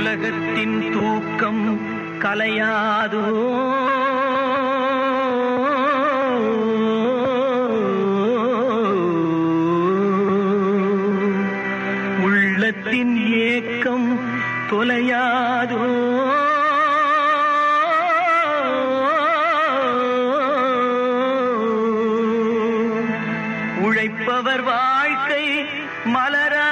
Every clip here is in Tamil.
உலகத்தின் தூக்கம் கலையாதோ? உள்ளத்தின் ஏக்கம் தொலையாதோ? உழைப்பவர் வாழ்க்கை மலரா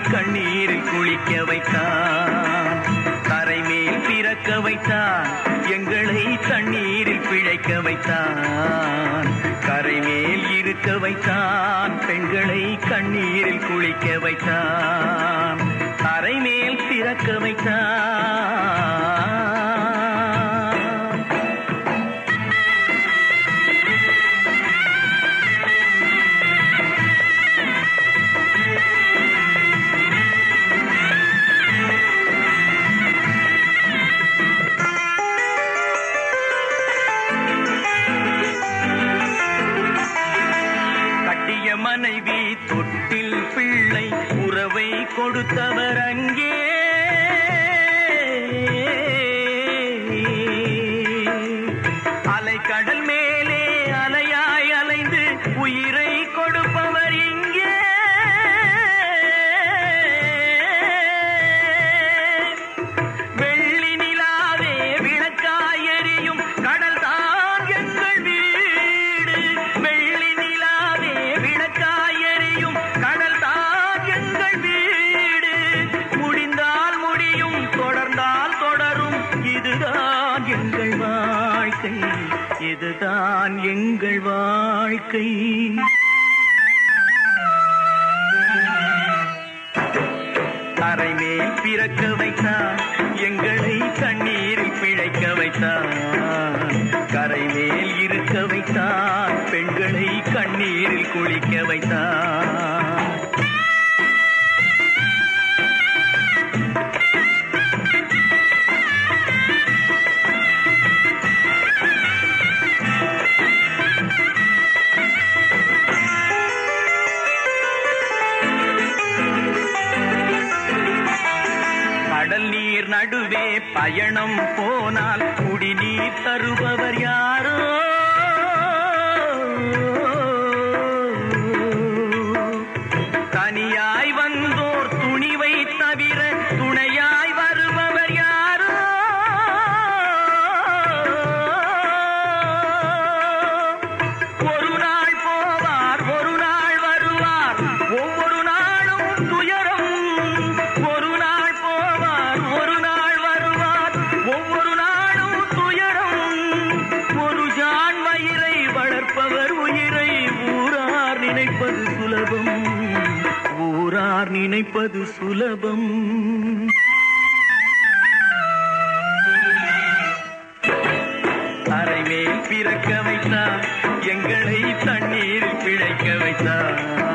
கண்ணீரில் குளிக்க வைத்தான். கரைமேல் பிறக்க வைத்தான். எங்களை தண்ணீரில் பிழைக்க வைத்தான். கரைமேல் இருக்க வைத்தான். பெண்களை கண்ணீரில் குளிக்க வைத்தான். கரைமேல் பிறக்க வைத்தான். கொடுத்தவர். எங்கள் வாழ்க்கை இதுதான் எங்கள் வாழ்க்கை. அறை மேல் பிறக்க வைத்தான் எங்களை கண்ணீரில் பிழைக்க வைத்தான் கரை மேல் இருக்க வைத்தான் பெண்களை கண்ணீரில் குளிக்க வைத்தான் நீர் நடுவே பயணம் போனால் குடிநீர் தருபவர் யாரோ? சுலபம். ஊரார் நினைப்பது சுலபம். அறை மேல் பிறக்க வைத்தார் எங்களை தண்ணீரில் பிழைக்க வைத்தார்.